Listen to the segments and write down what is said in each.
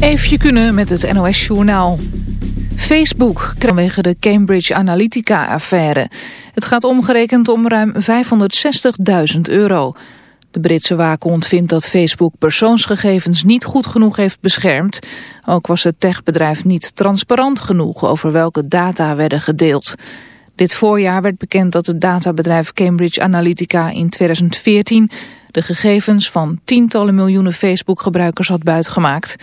Even kunnen met het NOS Journaal. Facebook vanwege de Cambridge Analytica-affaire. Het gaat omgerekend om ruim 560.000 euro. De Britse waakhond vindt dat Facebook persoonsgegevens niet goed genoeg heeft beschermd. Ook was het techbedrijf niet transparant genoeg over welke data werden gedeeld. Dit voorjaar werd bekend dat het databedrijf Cambridge Analytica in 2014 de gegevens van tientallen miljoenen Facebook-gebruikers had buitgemaakt.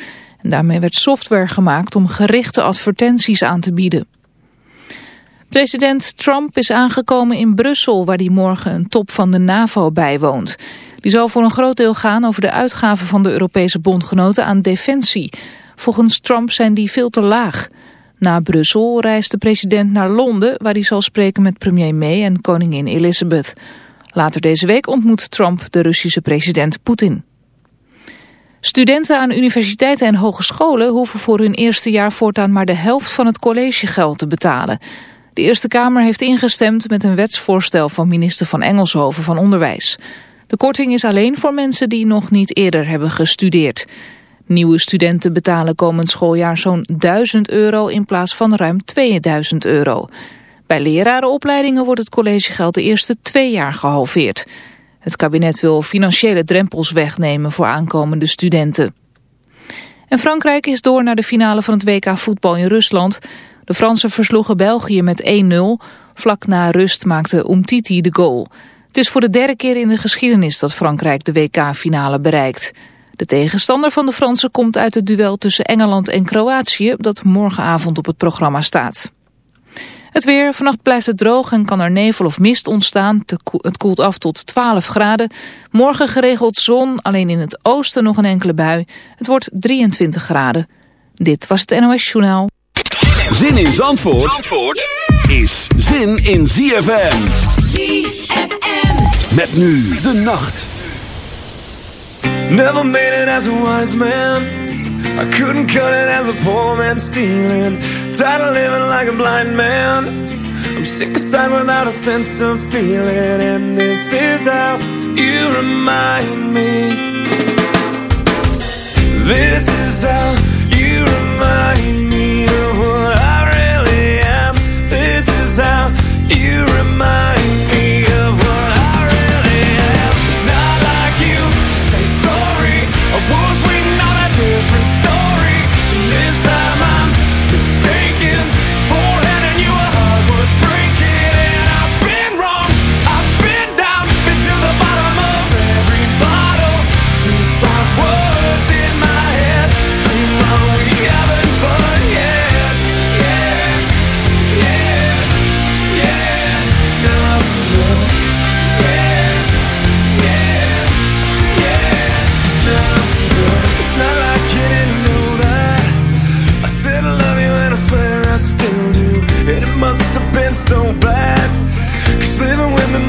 Daarmee werd software gemaakt om gerichte advertenties aan te bieden. President Trump is aangekomen in Brussel, waar hij morgen een top van de NAVO bijwoont. Die zal voor een groot deel gaan over de uitgaven van de Europese bondgenoten aan defensie. Volgens Trump zijn die veel te laag. Na Brussel reist de president naar Londen, waar hij zal spreken met premier May en koningin Elizabeth. Later deze week ontmoet Trump de Russische president Poetin. Studenten aan universiteiten en hogescholen hoeven voor hun eerste jaar voortaan maar de helft van het collegegeld te betalen. De Eerste Kamer heeft ingestemd met een wetsvoorstel van minister van Engelshoven van Onderwijs. De korting is alleen voor mensen die nog niet eerder hebben gestudeerd. Nieuwe studenten betalen komend schooljaar zo'n 1000 euro in plaats van ruim 2000 euro. Bij lerarenopleidingen wordt het collegegeld de eerste twee jaar gehalveerd. Het kabinet wil financiële drempels wegnemen voor aankomende studenten. En Frankrijk is door naar de finale van het WK voetbal in Rusland. De Fransen versloegen België met 1-0. Vlak na rust maakte Umtiti de goal. Het is voor de derde keer in de geschiedenis dat Frankrijk de WK-finale bereikt. De tegenstander van de Fransen komt uit het duel tussen Engeland en Kroatië... dat morgenavond op het programma staat. Het weer, vannacht blijft het droog en kan er nevel of mist ontstaan. Het koelt af tot 12 graden. Morgen geregeld zon, alleen in het oosten nog een enkele bui. Het wordt 23 graden. Dit was het NOS Journaal. Zin in Zandvoort, Zandvoort is zin in ZFM. ZFM. Met nu de nacht. Never made it as a wise man. I couldn't cut it as a poor man stealing. Tired of living like a blind man. I'm sick aside without a sense of feeling. And this is how you remind me. This is how you remind me of what I really am. This is how you remind me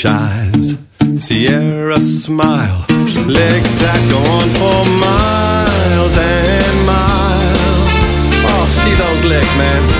Spanish Sierra smile, legs that go on for miles and miles. Oh, see those legs, man.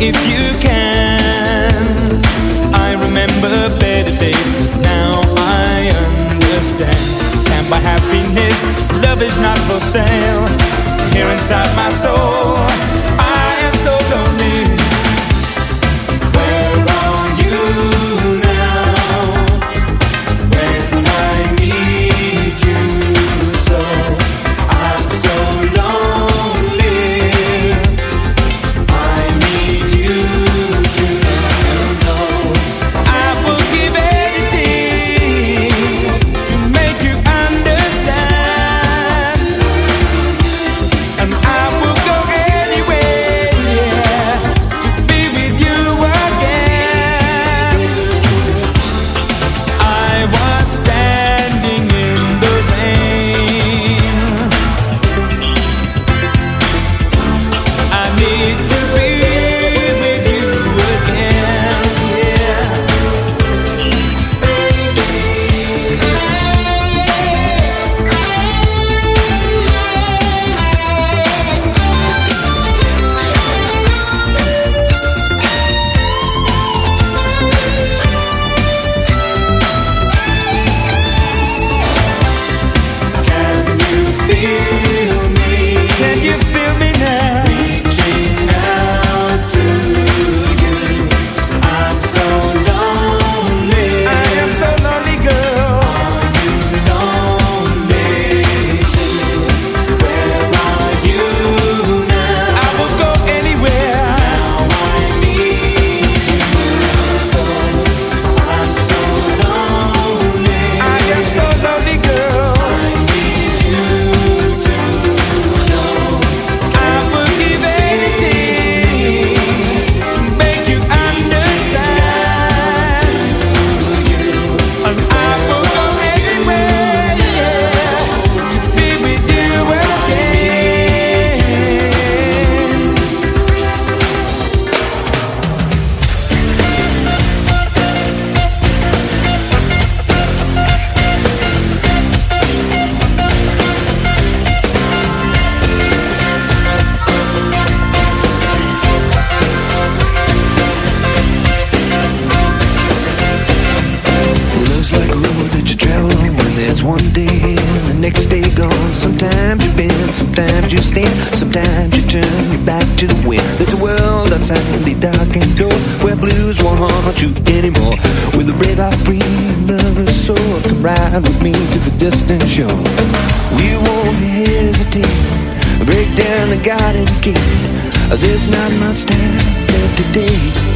if you can. I remember better days But now I understand. And buy happiness Love is not for sale. Here inside my soul. anymore. With a brave I free lover's soul Come ride with me to the distant shore. We won't hesitate. Break down the garden gate. There's not much time left today.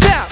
Me.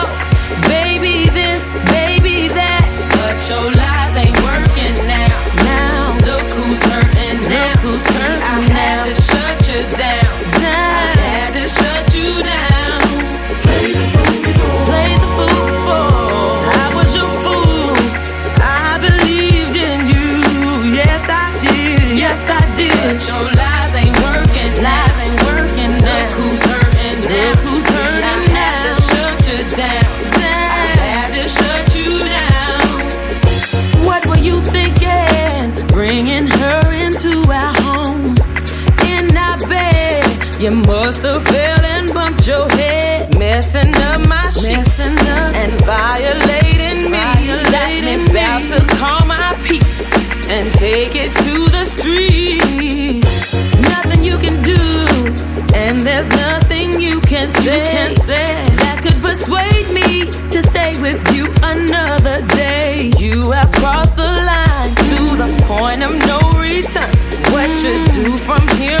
But Messing up my up. And violating me. Got me about to call my peace. And take it to the streets. Nothing you can do. And there's nothing you can say, that could persuade me to stay with you another day. You have crossed the line to the point of no return. What you mm. do from here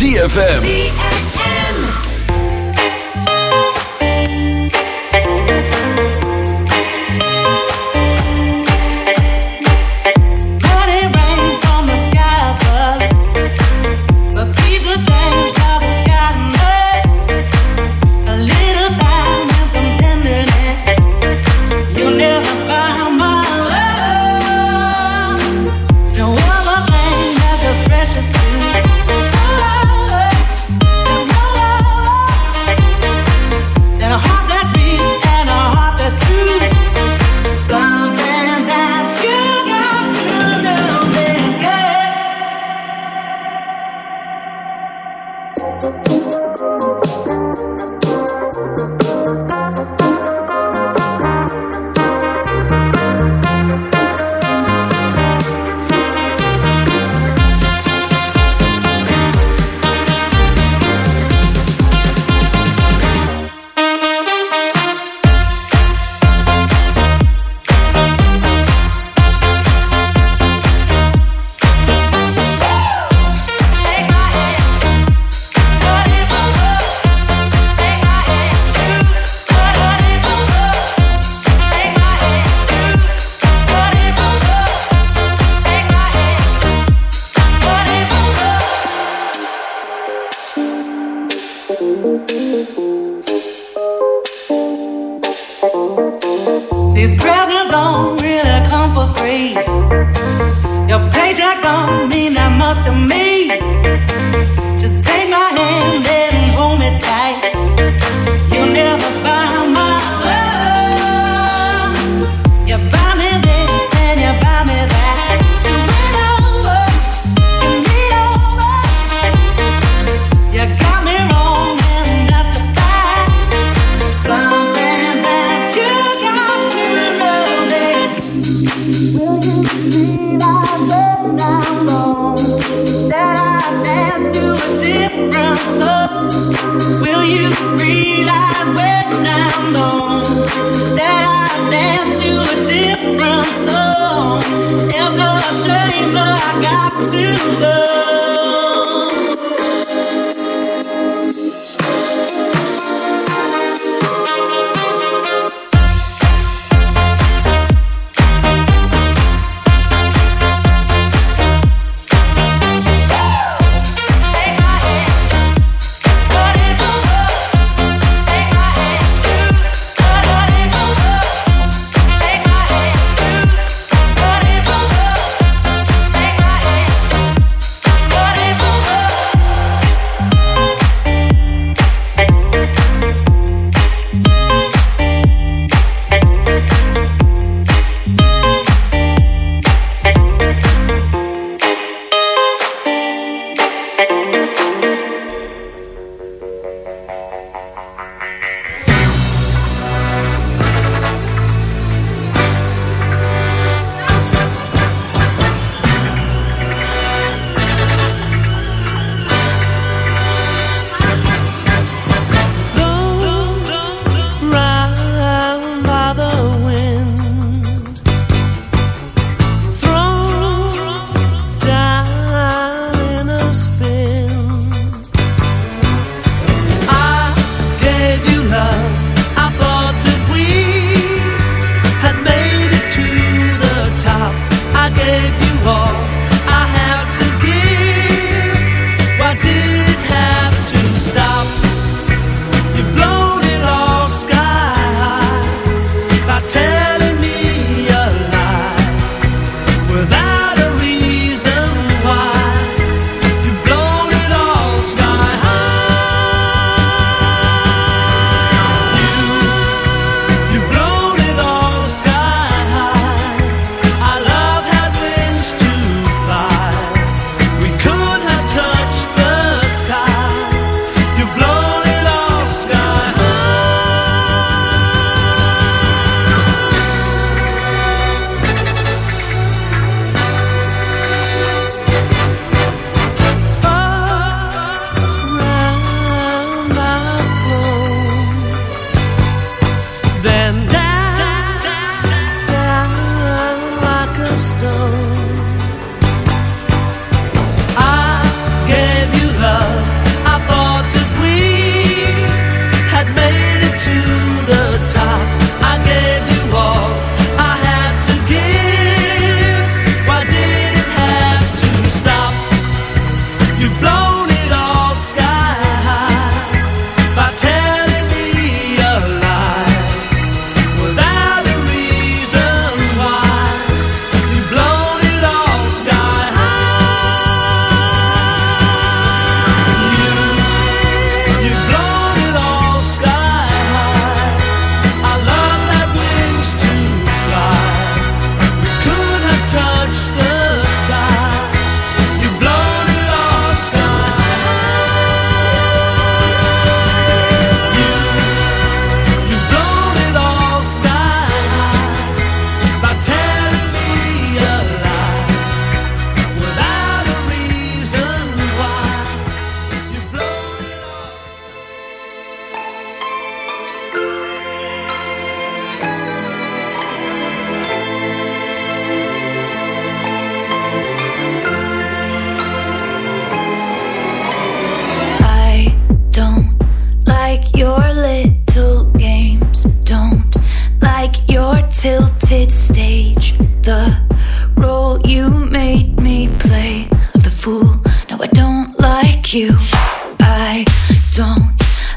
ZFM.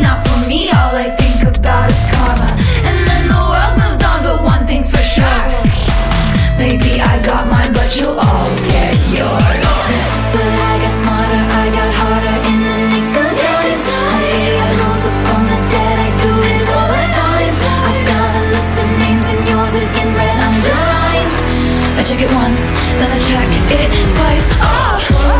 not for me. All I think about is karma. And then the world moves on, but one thing's for sure. Maybe I got mine, but you'll all get yours. But I got smarter, I got harder in the nick of time. Honey, I rose up from the dead, I do it all the time. I got a list of names, and yours is in red underlined. I check it once, then I check it twice. Oh,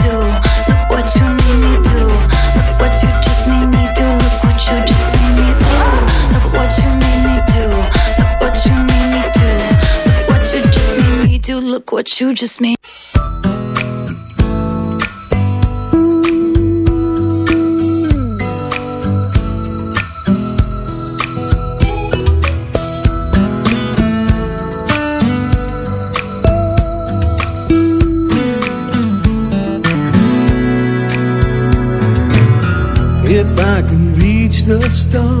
do. What you just made. The stars,